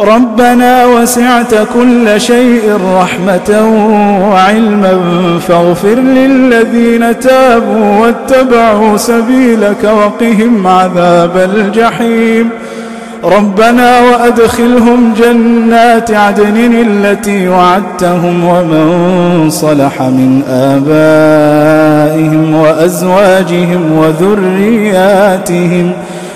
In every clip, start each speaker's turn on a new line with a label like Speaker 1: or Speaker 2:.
Speaker 1: ربنا وسعت كل شيء رحمة وعلما فاغفر للذين تابوا واتبعوا سبيلك وقهم عذاب الجحيم. ربنا وأدخلهم جنات عدن التي وعدتهم ومن صلح من آبائهم وأزواجهم وذرياتهم.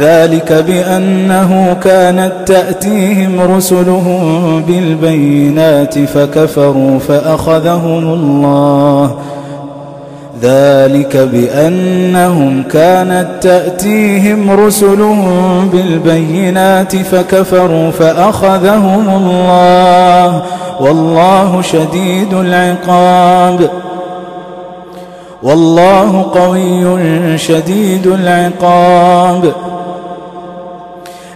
Speaker 1: ذلك بأنه كانت تأتيهم رسلهم بالبينات فكفروا فأخذهم الله. ذلك بأنهم كانت تأتيهم رسلهم بالبينات فكفروا فأخذهم الله. والله شديد العقاب. والله قوي شديد العقاب.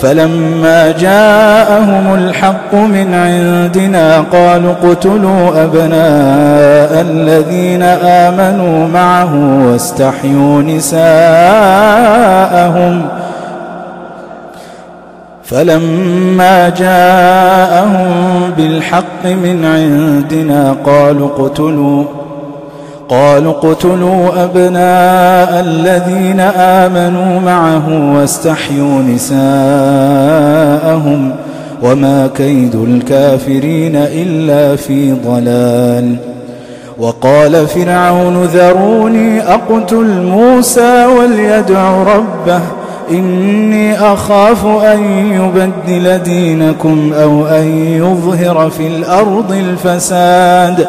Speaker 1: فلما جاءهم الحق من عندنا قالوا اقتلوا أبناء الذين آمنوا معه واستحيوا نساءهم. فلما جاءهم بالحق من عندنا قالوا اقتلوا قالوا اقتلوا أبناء الذين آمنوا معه واستحيوا نساءهم وما كيد الكافرين إلا في ضلال. وقال فرعون ذروني أقتل موسى وليدع ربه إني أخاف أن يبدل دينكم أو أن يظهر في الأرض الفساد.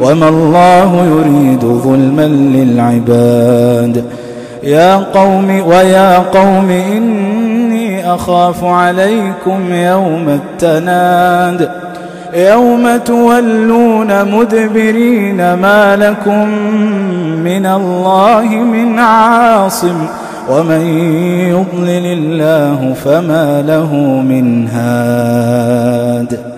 Speaker 1: وما الله يريد ظلما للعباد. يا قوم ويا قوم إني أخاف عليكم يوم التناد. يوم تولون مدبرين ما لكم من الله من عاصم. ومن يضلل الله فما له من هاد.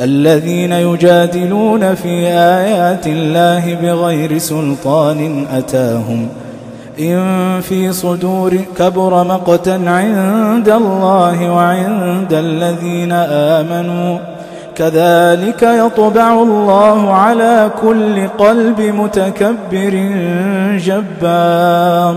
Speaker 1: الذين يجادلون في آيات الله بغير سلطان أتاهم إن في صدور كبر مقتا عند الله وعند الذين آمنوا كذلك يطبع الله على كل قلب متكبر جبار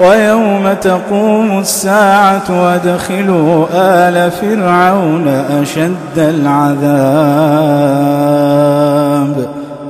Speaker 1: ويوم تقوم الساعة وادخلوا آل فرعون أشد العذاب.